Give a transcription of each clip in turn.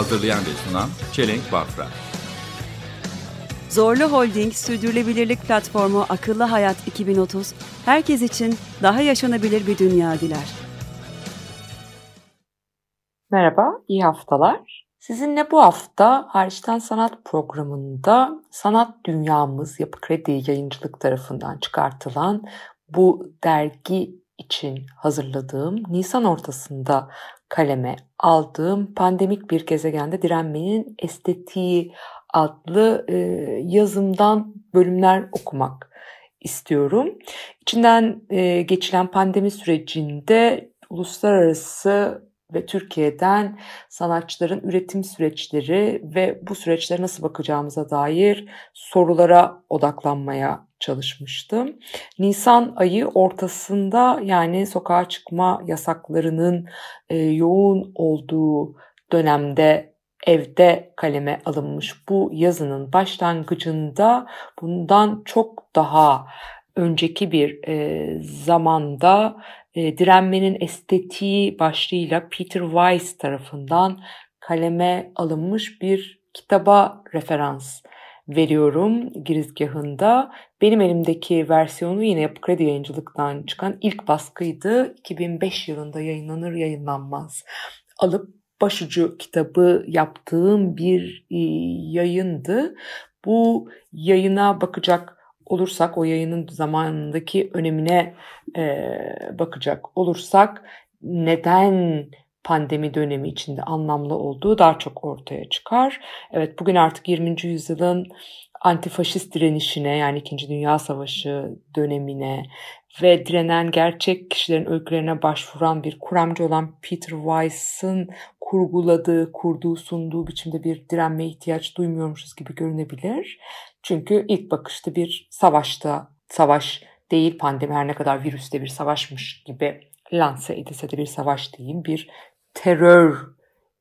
Hazırlayan ve sunan Çelenk Bafra. Zorlu Holding Sürdürülebilirlik Platformu Akıllı Hayat 2030, herkes için daha yaşanabilir bir dünya diler. Merhaba, iyi haftalar. Sizinle bu hafta Hariçten Sanat programında sanat dünyamız Yapı Kredi Yayıncılık tarafından çıkartılan bu dergi için hazırladığım Nisan ortasında kaleme aldığım Pandemik Bir Gezegende Direnmenin Estetiği adlı e, yazımdan bölümler okumak istiyorum. İçinden e, geçilen pandemi sürecinde uluslararası ve Türkiye'den sanatçıların üretim süreçleri ve bu süreçlere nasıl bakacağımıza dair sorulara odaklanmaya çalışmıştım. Nisan ayı ortasında yani sokağa çıkma yasaklarının e, yoğun olduğu dönemde evde kaleme alınmış bu yazının başlangıcında bundan çok daha önceki bir e, zamanda e, direnmenin estetiği başlığıyla Peter Weiss tarafından kaleme alınmış bir kitaba referans veriyorum girizgahında. Benim elimdeki versiyonu yine Yapı Kredi Yayıncılık'tan çıkan ilk baskıydı. 2005 yılında yayınlanır yayınlanmaz alıp başucu kitabı yaptığım bir e, yayındı. Bu yayına bakacak olursak, o yayının zamanındaki önemine e, bakacak olursak neden pandemi dönemi içinde anlamlı olduğu daha çok ortaya çıkar. Evet bugün artık 20. yüzyılın antifaşist direnişine yani 2. Dünya Savaşı dönemine ve direnen gerçek kişilerin öykülerine başvuran bir kuramcı olan Peter Weiss'ın kurguladığı, kurduğu, sunduğu biçimde bir direnmeye ihtiyaç duymuyormuşuz gibi görünebilir. Çünkü ilk bakışta bir savaşta, savaş değil pandemi her ne kadar virüste bir savaşmış gibi lanse edilse de bir savaş değil, bir terör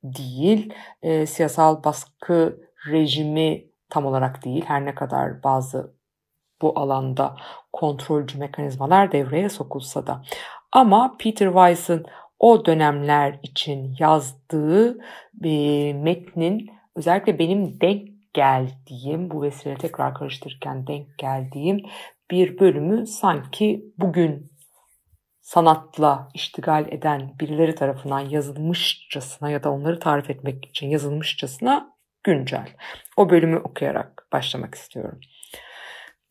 değil, e, siyasal baskı rejimi tam olarak değil her ne kadar bazı bu alanda kontrolcü mekanizmalar devreye sokulsa da. Ama Peter Weiss'ın o dönemler için yazdığı bir metnin özellikle benim denk geldiğim, bu vesile tekrar karıştırırken denk geldiğim bir bölümü sanki bugün sanatla iştigal eden birileri tarafından yazılmışçasına ya da onları tarif etmek için yazılmışçasına güncel. O bölümü okuyarak başlamak istiyorum.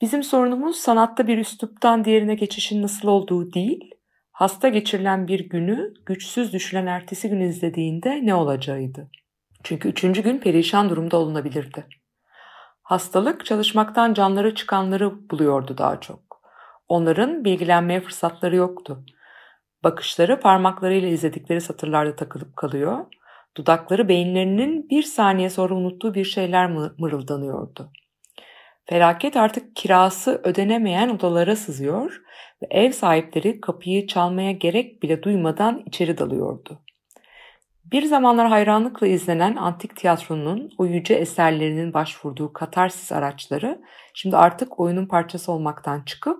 Bizim sorunumuz sanatta bir üsluptan diğerine geçişin nasıl olduğu değil, hasta geçirilen bir günü güçsüz düşülen ertesi gün izlediğinde ne olacağıydı. Çünkü üçüncü gün perişan durumda olunabilirdi. Hastalık çalışmaktan canları çıkanları buluyordu daha çok. Onların bilgilenmeye fırsatları yoktu. Bakışları parmaklarıyla izledikleri satırlarda takılıp kalıyor, dudakları beyinlerinin bir saniye sonra unuttuğu bir şeyler mırıldanıyordu. Felaket artık kirası ödenemeyen odalara sızıyor ve ev sahipleri kapıyı çalmaya gerek bile duymadan içeri dalıyordu. Bir zamanlar hayranlıkla izlenen antik tiyatronun o yüce eserlerinin başvurduğu katarsis araçları şimdi artık oyunun parçası olmaktan çıkıp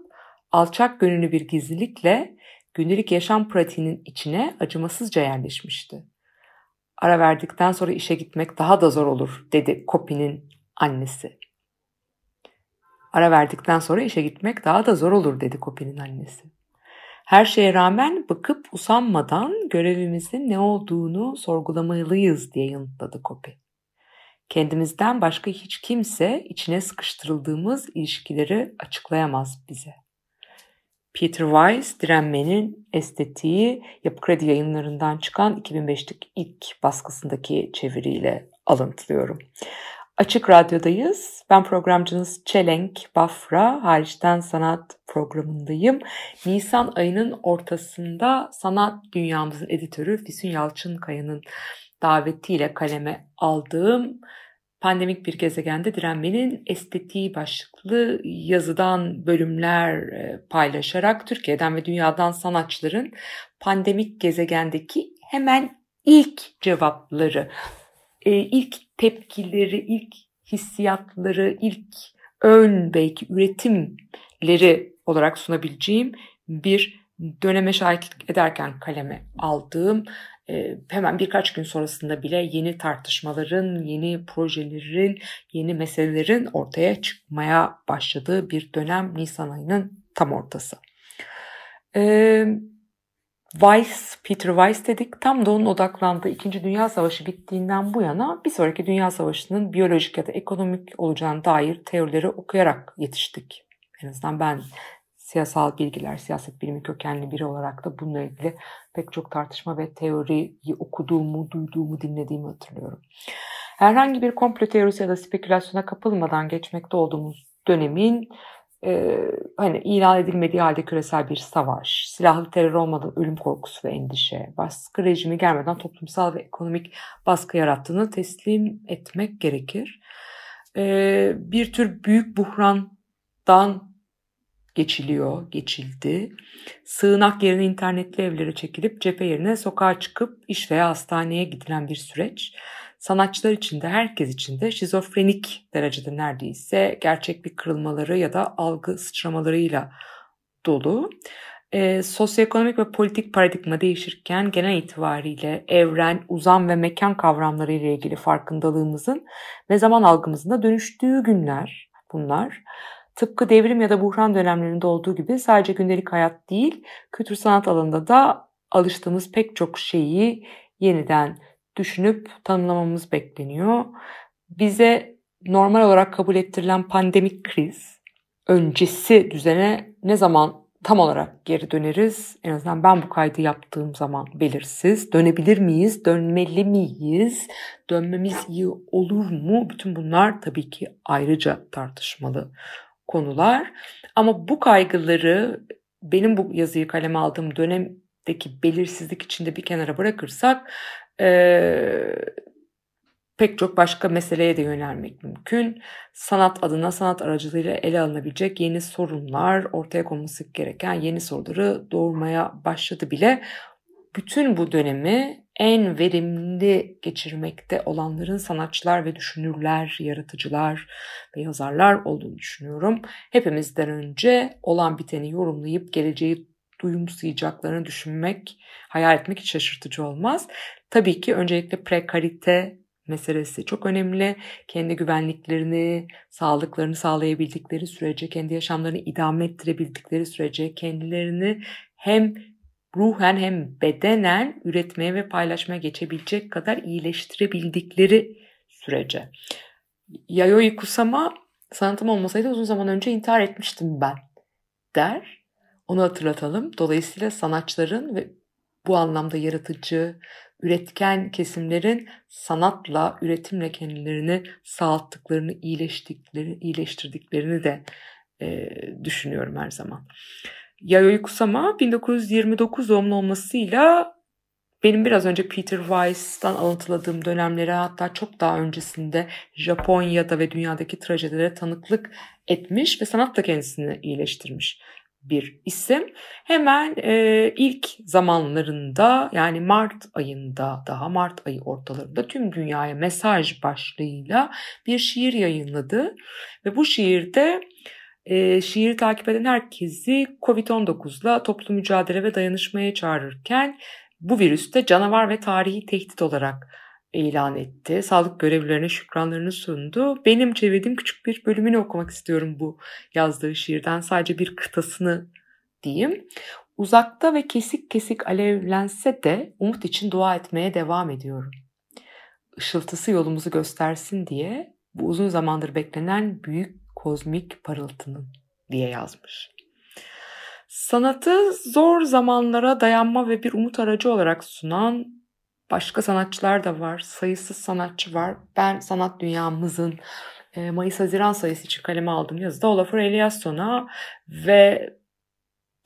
alçak gönüllü bir gizlilikle günlük yaşam pratiğinin içine acımasızca yerleşmişti. Ara verdikten sonra işe gitmek daha da zor olur dedi Kopi'nin annesi. Ara verdikten sonra işe gitmek daha da zor olur dedi Kopi'nin annesi. Her şeye rağmen bakıp usanmadan görevimizin ne olduğunu sorgulamalıyız diye yanıtladı Kopi. Kendimizden başka hiç kimse içine sıkıştırıldığımız ilişkileri açıklayamaz bize. Peter Weiss, Direnmenin Estetiği, Yapı Kredi yayınlarından çıkan 2005'lik ilk baskısındaki çeviriyle alıntılıyorum. Açık Radyo'dayız. Ben programcınız Çelenk Bafra, hariçten sanat programındayım. Nisan ayının ortasında sanat dünyamızın editörü Füsun Yalçınkaya'nın davetiyle kaleme aldığım Pandemik bir gezegende direnmenin estetiği başlıklı yazıdan bölümler e, paylaşarak Türkiye'den ve dünyadan sanatçıların pandemik gezegendeki hemen ilk cevapları, e, ilk tepkileri, ilk hissiyatları, ilk ön belki üretimleri olarak sunabileceğim bir döneme şahitlik ederken kaleme aldığım e, hemen birkaç gün sonrasında bile yeni tartışmaların, yeni projelerin, yeni meselelerin ortaya çıkmaya başladığı bir dönem Nisan ayının tam ortası. E, Weiss, Peter Weiss dedik. Tam da onun odaklandığı İkinci Dünya Savaşı bittiğinden bu yana bir sonraki Dünya Savaşı'nın biyolojik ya da ekonomik olacağına dair teorileri okuyarak yetiştik. En azından ben siyasal bilgiler, siyaset bilimi kökenli biri olarak da bununla ilgili pek çok tartışma ve teoriyi okuduğumu, duyduğumu, dinlediğimi hatırlıyorum. Herhangi bir komplo teorisi ya da spekülasyona kapılmadan geçmekte olduğumuz dönemin e, hani ilan edilmediği halde küresel bir savaş, silahlı terör olmadan ölüm korkusu ve endişe, baskı rejimi gelmeden toplumsal ve ekonomik baskı yarattığını teslim etmek gerekir. E, bir tür büyük buhrandan geçiliyor, geçildi. Sığınak yerine internetli evlere çekilip cephe yerine sokağa çıkıp iş veya hastaneye gidilen bir süreç. Sanatçılar için de herkes için de şizofrenik derecede neredeyse gerçeklik kırılmaları ya da algı sıçramalarıyla dolu. E, sosyoekonomik ve politik paradigma değişirken genel itibariyle evren, uzam ve mekan kavramları ile ilgili farkındalığımızın ve zaman algımızın da dönüştüğü günler bunlar. Tıpkı devrim ya da buhran dönemlerinde olduğu gibi sadece gündelik hayat değil, kültür sanat alanında da alıştığımız pek çok şeyi yeniden düşünüp tanımlamamız bekleniyor. Bize normal olarak kabul ettirilen pandemik kriz öncesi düzene ne zaman tam olarak geri döneriz? En azından ben bu kaydı yaptığım zaman belirsiz. Dönebilir miyiz? Dönmeli miyiz? Dönmemiz iyi olur mu? Bütün bunlar tabii ki ayrıca tartışmalı konular. Ama bu kaygıları benim bu yazıyı kaleme aldığım dönemdeki belirsizlik içinde bir kenara bırakırsak e, pek çok başka meseleye de yönelmek mümkün. Sanat adına sanat aracılığıyla ele alınabilecek yeni sorunlar, ortaya konması gereken yeni soruları doğurmaya başladı bile. Bütün bu dönemi en verimli geçirmekte olanların sanatçılar ve düşünürler, yaratıcılar ve yazarlar olduğunu düşünüyorum. Hepimizden önce olan biteni yorumlayıp geleceği duyumsayacaklarını düşünmek, hayal etmek hiç şaşırtıcı olmaz. Tabii ki öncelikle prekarite meselesi çok önemli. Kendi güvenliklerini, sağlıklarını sağlayabildikleri sürece, kendi yaşamlarını idame ettirebildikleri sürece kendilerini hem ruhen hem bedenen üretmeye ve paylaşmaya geçebilecek kadar iyileştirebildikleri sürece. Yayoi Kusama sanatım olmasaydı uzun zaman önce intihar etmiştim ben der. Onu hatırlatalım. Dolayısıyla sanatçıların ve bu anlamda yaratıcı, üretken kesimlerin sanatla, üretimle kendilerini sağalttıklarını, iyileştiklerini, iyileştirdiklerini de e, düşünüyorum her zaman. Yayoi Kusama 1929 doğumlu olmasıyla benim biraz önce Peter Weiss'tan alıntıladığım dönemlere hatta çok daha öncesinde Japonya'da ve dünyadaki trajedilere tanıklık etmiş ve sanatla kendisini iyileştirmiş bir isim. Hemen e, ilk zamanlarında yani Mart ayında daha Mart ayı ortalarında tüm dünyaya mesaj başlığıyla bir şiir yayınladı ve bu şiirde e, şiiri takip eden herkesi Covid-19'la toplu mücadele ve dayanışmaya çağırırken bu virüste canavar ve tarihi tehdit olarak ilan etti. Sağlık görevlilerine şükranlarını sundu. Benim çevirdiğim küçük bir bölümünü okumak istiyorum bu yazdığı şiirden. Sadece bir kıtasını diyeyim. Uzakta ve kesik kesik alevlense de umut için dua etmeye devam ediyorum. Işıltısı yolumuzu göstersin diye bu uzun zamandır beklenen büyük kozmik parıltının diye yazmış. Sanatı zor zamanlara dayanma ve bir umut aracı olarak sunan başka sanatçılar da var. Sayısız sanatçı var. Ben sanat dünyamızın e, Mayıs-Haziran sayısı için kaleme aldığım yazıda Olafur Eliasson'a ve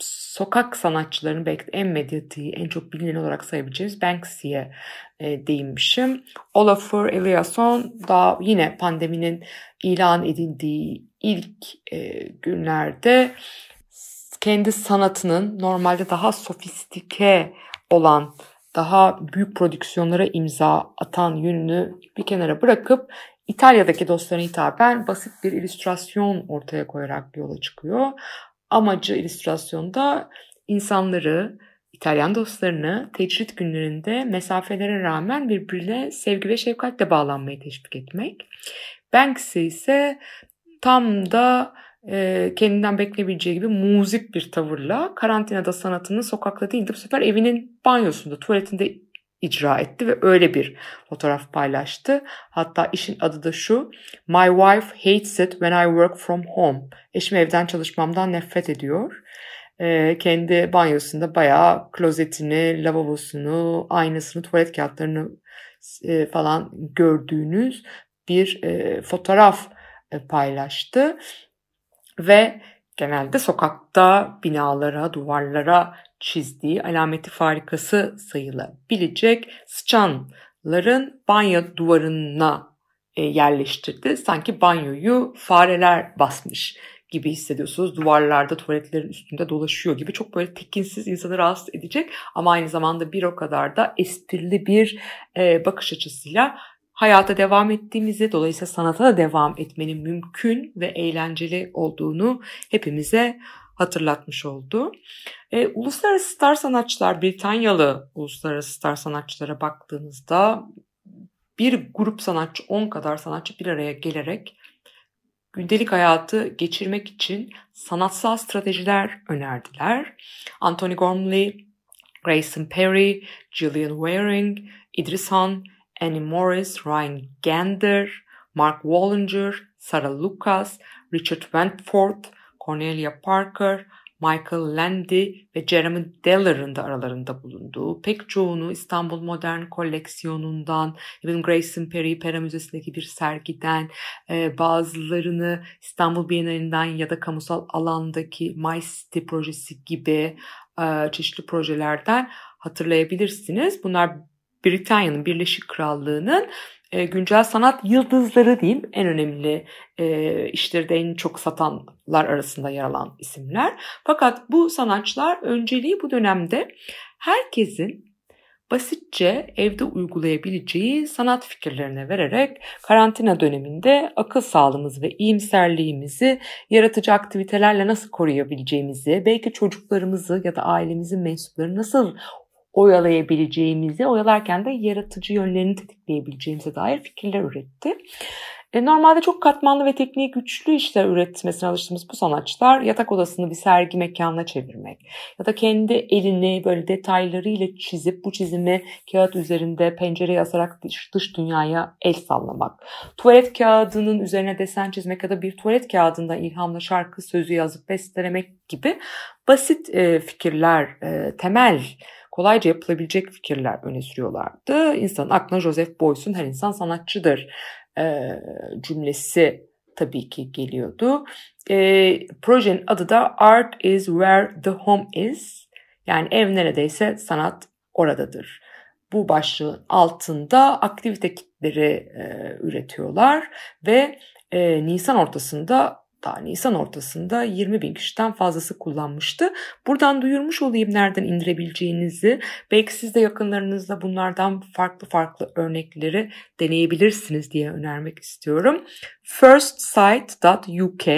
sokak sanatçılarının belki en medyatiği, en çok bilinen olarak sayabileceğimiz Banksy'ye e, değinmişim. Olafur Eliasson da yine pandeminin ilan edildiği ilk e, günlerde kendi sanatının normalde daha sofistike olan, daha büyük prodüksiyonlara imza atan yönünü bir kenara bırakıp İtalya'daki dostlarına hitaben basit bir illüstrasyon ortaya koyarak yola çıkıyor. Amacı illüstrasyonda insanları, İtalyan dostlarını tecrit günlerinde mesafelere rağmen birbirine sevgi ve şefkatle bağlanmayı teşvik etmek. Banksy ise tam da e, kendinden bekleyebileceği gibi muzik bir tavırla karantinada sanatını sokakta değil de bu sefer evinin banyosunda, tuvaletinde icra etti ve öyle bir fotoğraf paylaştı. Hatta işin adı da şu. My wife hates it when I work from home. Eşim evden çalışmamdan nefret ediyor. Ee, kendi banyosunda bayağı klozetini, lavabosunu, aynasını, tuvalet kağıtlarını e, falan gördüğünüz bir e, fotoğraf e, paylaştı. Ve genelde sokakta binalara, duvarlara çizdiği alameti farikası sayılabilecek sıçanların banyo duvarına e, yerleştirdi. Sanki banyoyu fareler basmış gibi hissediyorsunuz. Duvarlarda, tuvaletlerin üstünde dolaşıyor gibi. Çok böyle tekinsiz, insanı rahatsız edecek ama aynı zamanda bir o kadar da esprili bir e, bakış açısıyla hayata devam ettiğimizi, dolayısıyla sanata da devam etmenin mümkün ve eğlenceli olduğunu hepimize hatırlatmış oldu. E, uluslararası star sanatçılar, Britanyalı uluslararası star sanatçılara baktığınızda bir grup sanatçı, 10 kadar sanatçı bir araya gelerek gündelik hayatı geçirmek için sanatsal stratejiler önerdiler. Anthony Gormley, Grayson Perry, Gillian Waring, Idris Han, Annie Morris, Ryan Gander, Mark Wallinger, Sarah Lucas, Richard Wentworth, Cornelia Parker, Michael Landy ve Jeremy Deller'ın da aralarında bulunduğu pek çoğunu İstanbul Modern Koleksiyonu'ndan, Even Grayson Perry Pera Müzesi'ndeki bir sergiden, e, bazılarını İstanbul Bienalinden ya da kamusal alandaki My City projesi gibi e, çeşitli projelerden hatırlayabilirsiniz. Bunlar Britanya'nın, Birleşik Krallığı'nın e, güncel sanat yıldızları diyeyim en önemli e, işleri en çok satanlar arasında yer alan isimler. Fakat bu sanatçılar önceliği bu dönemde herkesin basitçe evde uygulayabileceği sanat fikirlerine vererek karantina döneminde akıl sağlığımızı ve iyimserliğimizi yaratıcı aktivitelerle nasıl koruyabileceğimizi, belki çocuklarımızı ya da ailemizin mensuplarını nasıl oyalayabileceğimizi, oyalarken de yaratıcı yönlerini tetikleyebileceğimize dair fikirler üretti. E, normalde çok katmanlı ve tekniği güçlü işler üretmesine alıştığımız bu sanatçılar yatak odasını bir sergi mekanına çevirmek ya da kendi elini böyle detaylarıyla çizip bu çizimi kağıt üzerinde pencereye asarak dış, dış dünyaya el sallamak. Tuvalet kağıdının üzerine desen çizmek ya da bir tuvalet kağıdından ilhamla şarkı sözü yazıp bestelemek gibi basit e, fikirler, e, temel kolayca yapılabilecek fikirler öne sürüyorlardı. İnsanın aklına Joseph Beuys'un her insan sanatçıdır e, cümlesi tabii ki geliyordu. E, projenin adı da Art is where the home is. Yani ev neredeyse sanat oradadır. Bu başlığın altında aktivite kitleri e, üretiyorlar ve e, Nisan ortasında daha Nisan ortasında 20 bin kişiden fazlası kullanmıştı. Buradan duyurmuş olayım nereden indirebileceğinizi. Belki siz de yakınlarınızda bunlardan farklı farklı örnekleri deneyebilirsiniz diye önermek istiyorum. firstsite.uk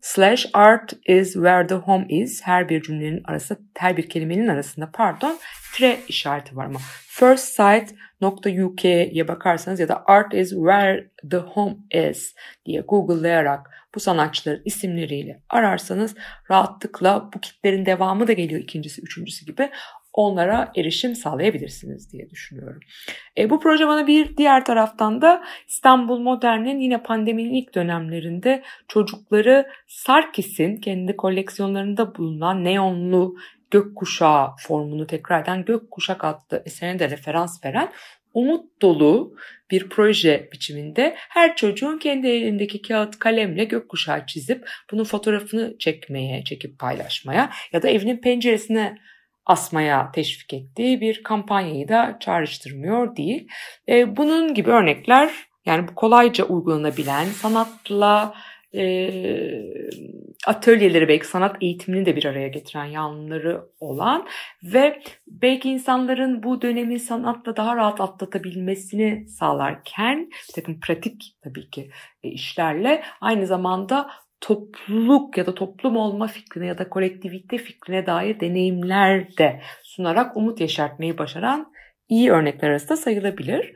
slash art is where the home is her bir cümlenin arasında her bir kelimenin arasında pardon tre işareti var ama firstsite.uk'ye bakarsanız ya da art is where the home is diye google'layarak bu sanatçıların isimleriyle ararsanız rahatlıkla bu kitlerin devamı da geliyor ikincisi, üçüncüsü gibi onlara erişim sağlayabilirsiniz diye düşünüyorum. E, bu proje bana bir diğer taraftan da İstanbul Modern'in yine pandeminin ilk dönemlerinde çocukları Sarkis'in kendi koleksiyonlarında bulunan neonlu gökkuşağı formunu tekrardan gökkuşak adlı eserine de referans veren umut dolu bir proje biçiminde her çocuğun kendi elindeki kağıt kalemle gökkuşağı çizip bunun fotoğrafını çekmeye, çekip paylaşmaya ya da evinin penceresine asmaya teşvik ettiği bir kampanyayı da çağrıştırmıyor değil. E, bunun gibi örnekler yani bu kolayca uygulanabilen sanatla e, atölyeleri belki sanat eğitimini de bir araya getiren yanları olan ve belki insanların bu dönemi sanatla daha rahat atlatabilmesini sağlarken bir takım pratik tabii ki e, işlerle aynı zamanda topluluk ya da toplum olma fikrine ya da kolektivite fikrine dair deneyimler de sunarak umut yaşartmayı başaran iyi örnekler arasında sayılabilir.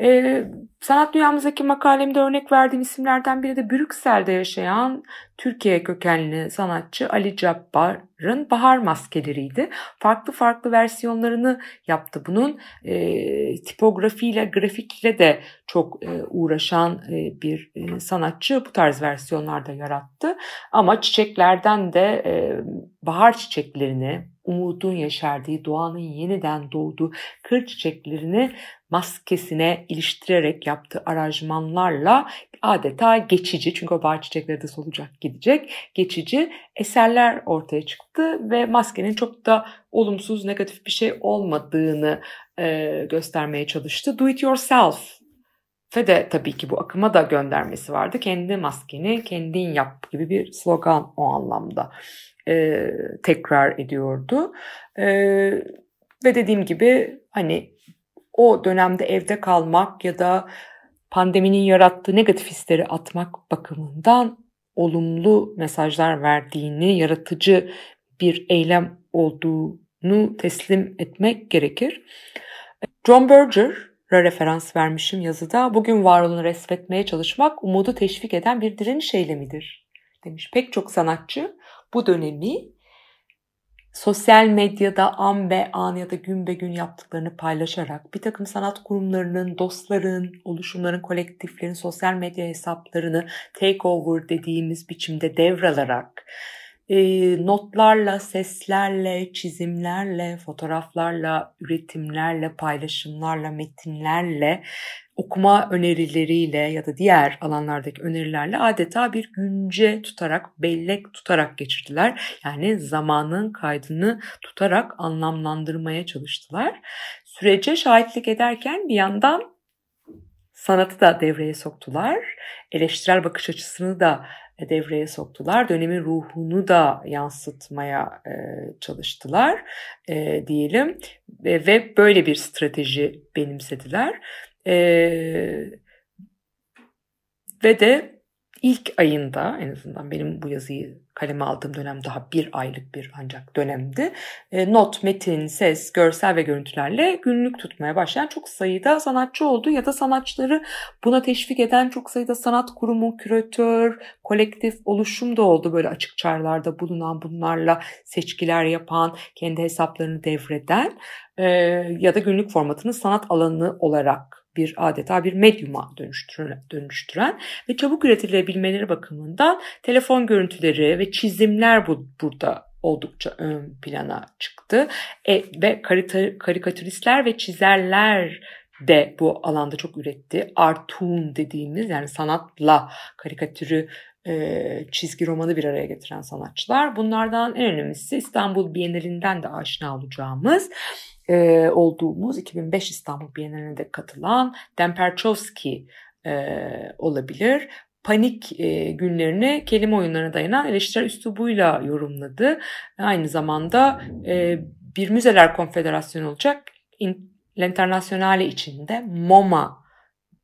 Ee, sanat dünyamızdaki makalemde örnek verdiğim isimlerden biri de Brüksel'de yaşayan Türkiye kökenli sanatçı Ali Cabbar'ın Bahar Maskeleriydi. Farklı farklı versiyonlarını yaptı bunun. E, tipografiyle, grafikle de çok e, uğraşan e, bir e, sanatçı bu tarz versiyonlarda yarattı. Ama çiçeklerden de e, bahar çiçeklerini, umudun yeşerdiği, doğanın yeniden doğduğu kır çiçeklerini maskesine iliştirerek yaptığı aranjmanlarla adeta geçici çünkü o bahar çiçekleri de solacak gidecek geçici eserler ortaya çıktı ve maskenin çok da olumsuz negatif bir şey olmadığını e, göstermeye çalıştı. Do it yourself ve de tabii ki bu akıma da göndermesi vardı. Kendi maskeni kendin yap gibi bir slogan o anlamda e, tekrar ediyordu. E, ve dediğim gibi hani o dönemde evde kalmak ya da pandeminin yarattığı negatif hisleri atmak bakımından olumlu mesajlar verdiğini, yaratıcı bir eylem olduğunu teslim etmek gerekir. John Berger'a referans vermişim yazıda. Bugün var resmetmeye çalışmak umudu teşvik eden bir direniş eylemidir demiş. Pek çok sanatçı bu dönemi sosyal medyada an be an ya da gün be gün yaptıklarını paylaşarak bir takım sanat kurumlarının, dostların, oluşumların, kolektiflerin sosyal medya hesaplarını takeover dediğimiz biçimde devralarak e, notlarla, seslerle, çizimlerle, fotoğraflarla, üretimlerle, paylaşımlarla, metinlerle okuma önerileriyle ya da diğer alanlardaki önerilerle adeta bir günce tutarak, bellek tutarak geçirdiler. Yani zamanın kaydını tutarak anlamlandırmaya çalıştılar. Sürece şahitlik ederken bir yandan sanatı da devreye soktular. Eleştirel bakış açısını da devreye soktular. Dönemin ruhunu da yansıtmaya e, çalıştılar e, diyelim ve, ve böyle bir strateji benimsediler. E, ve de ilk ayında en azından benim bu yazıyı kaleme aldığım dönem daha bir aylık bir ancak dönemdi. E, not, metin, ses, görsel ve görüntülerle günlük tutmaya başlayan çok sayıda sanatçı oldu ya da sanatçıları buna teşvik eden çok sayıda sanat kurumu, küratör, kolektif oluşum da oldu. Böyle açık çağrılarda bulunan bunlarla seçkiler yapan, kendi hesaplarını devreden e, ya da günlük formatını sanat alanı olarak bir adeta bir medyuma dönüştüren, dönüştüren ve çabuk üretilebilmeleri bakımından telefon görüntüleri ve çizimler bu, burada oldukça ön plana çıktı. E, ve karikatüristler ve çizerler de bu alanda çok üretti. Artun dediğimiz yani sanatla karikatürü e, çizgi romanı bir araya getiren sanatçılar. Bunlardan en önemlisi İstanbul Bienalinden de aşina olacağımız e, olduğumuz 2005 İstanbul Bienalinde katılan Demperchowski e, olabilir. Panik e, günlerini kelime oyunlarına dayanan eleştirel üslubuyla yorumladı. Aynı zamanda e, bir müzeler konfederasyonu olacak. L'Internationale içinde MoMA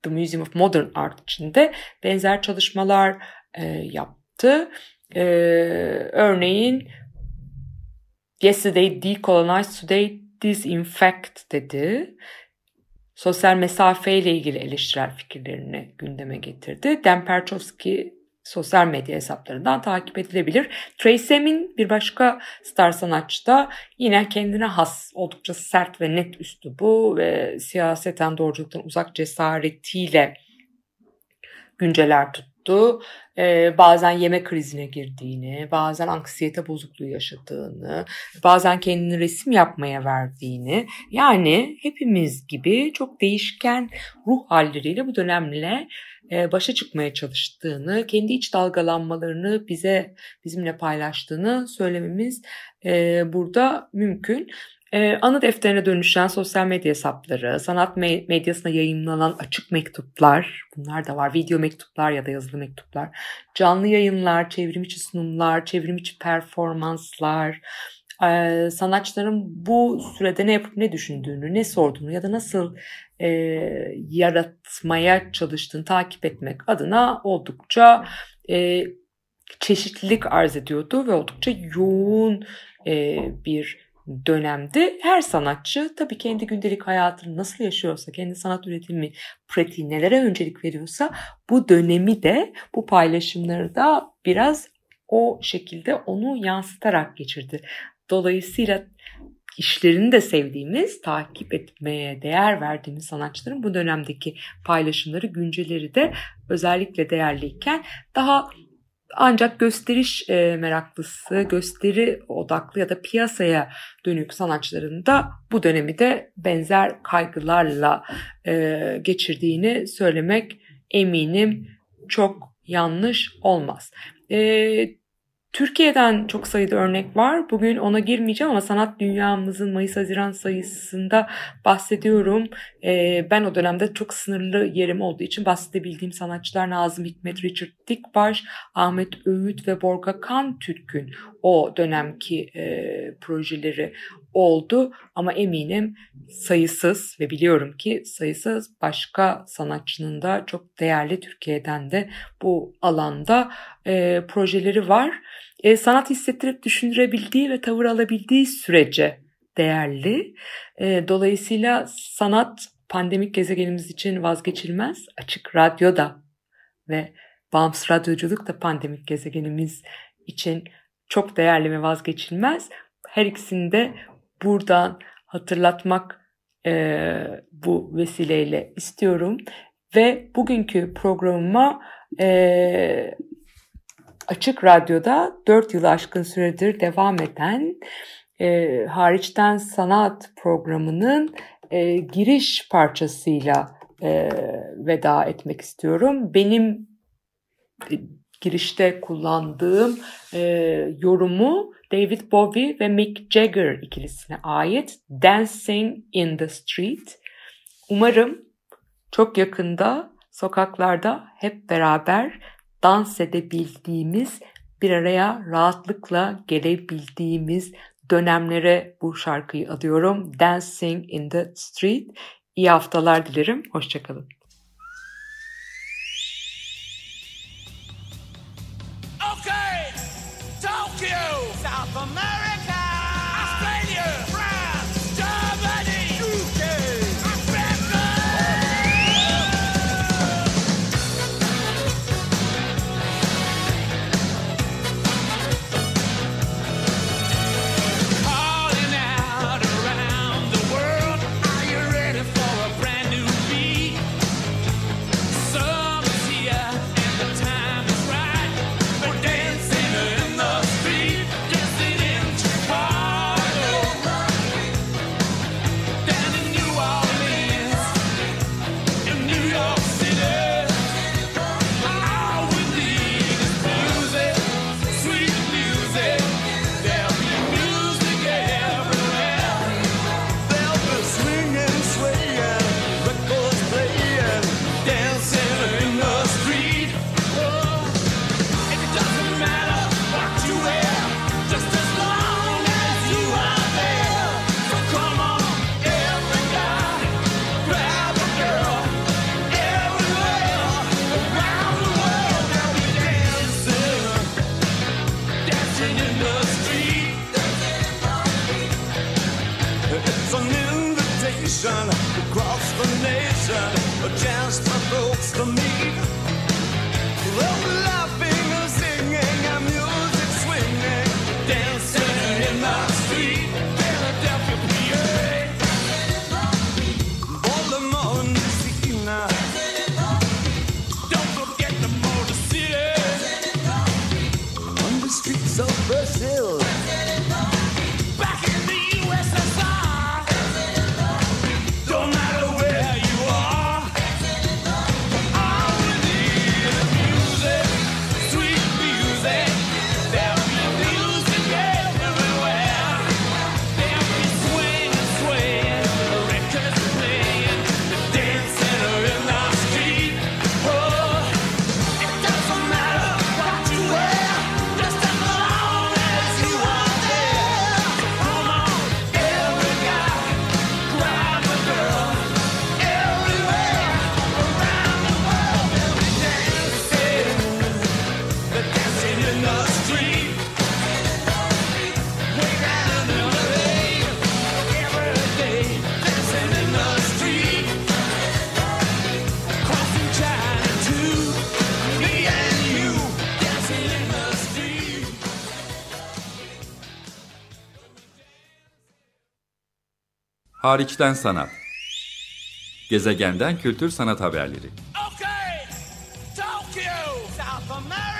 The Museum of Modern Art içinde benzer çalışmalar e, yaptı. E, örneğin Yesterday Decolonized Today disinfect dedi. Sosyal mesafe ile ilgili eleştirel fikirlerini gündeme getirdi. Dan Perchowski sosyal medya hesaplarından takip edilebilir. Tracy Emin bir başka star sanatçı da yine kendine has oldukça sert ve net üslubu ve siyaseten doğruculuktan uzak cesaretiyle günceler tuttu. Ee, bazen yeme krizine girdiğini, bazen anksiyete bozukluğu yaşadığını, bazen kendini resim yapmaya verdiğini. Yani hepimiz gibi çok değişken ruh halleriyle bu dönemle e, başa çıkmaya çalıştığını, kendi iç dalgalanmalarını bize bizimle paylaştığını söylememiz e, burada mümkün. Ee, anı defterine dönüşen sosyal medya hesapları, sanat medyasına yayınlanan açık mektuplar, bunlar da var, video mektuplar ya da yazılı mektuplar, canlı yayınlar, çevrim içi sunumlar, çevrim içi performanslar, e, sanatçıların bu sürede ne yapıp ne düşündüğünü, ne sorduğunu ya da nasıl e, yaratmaya çalıştığını takip etmek adına oldukça e, çeşitlilik arz ediyordu ve oldukça yoğun e, bir dönemde her sanatçı tabii kendi gündelik hayatını nasıl yaşıyorsa, kendi sanat üretimi pratiği nelere öncelik veriyorsa bu dönemi de bu paylaşımları da biraz o şekilde onu yansıtarak geçirdi. Dolayısıyla işlerini de sevdiğimiz, takip etmeye değer verdiğimiz sanatçıların bu dönemdeki paylaşımları, günceleri de özellikle değerliyken daha ancak gösteriş e, meraklısı, gösteri odaklı ya da piyasaya dönük sanatçıların da bu dönemi de benzer kaygılarla e, geçirdiğini söylemek eminim çok yanlış olmaz. E, Türkiye'den çok sayıda örnek var. Bugün ona girmeyeceğim ama sanat dünyamızın Mayıs-Haziran sayısında bahsediyorum. Ee, ben o dönemde çok sınırlı yerim olduğu için bahsedebildiğim sanatçılar Nazım Hikmet, Richard Dikbaş, Ahmet Öğüt ve Borga Kan Türk'ün o dönemki e, projeleri oldu. Ama eminim sayısız ve biliyorum ki sayısız başka sanatçının da çok değerli Türkiye'den de bu alanda e, projeleri var. E, sanat hissettirip düşündürebildiği ve tavır alabildiği sürece değerli. E, dolayısıyla sanat pandemik gezegenimiz için vazgeçilmez. Açık radyoda ve bağımsız radyoculuk da pandemik gezegenimiz için çok değerli ve vazgeçilmez. Her ikisini de buradan hatırlatmak e, bu vesileyle istiyorum. Ve bugünkü programıma e, Açık Radyo'da 4 yıl aşkın süredir devam eden e, hariçten sanat programının e, giriş parçasıyla e, veda etmek istiyorum. Benim girişte kullandığım e, yorumu David Bowie ve Mick Jagger ikilisine ait Dancing in the Street. Umarım çok yakında sokaklarda hep beraber dans edebildiğimiz, bir araya rahatlıkla gelebildiğimiz dönemlere bu şarkıyı adıyorum. Dancing in the Street. İyi haftalar dilerim. Hoşçakalın. just provokes for me. Hariçten sanat. Gezegenden kültür sanat haberleri. Okay, Tokyo, South America,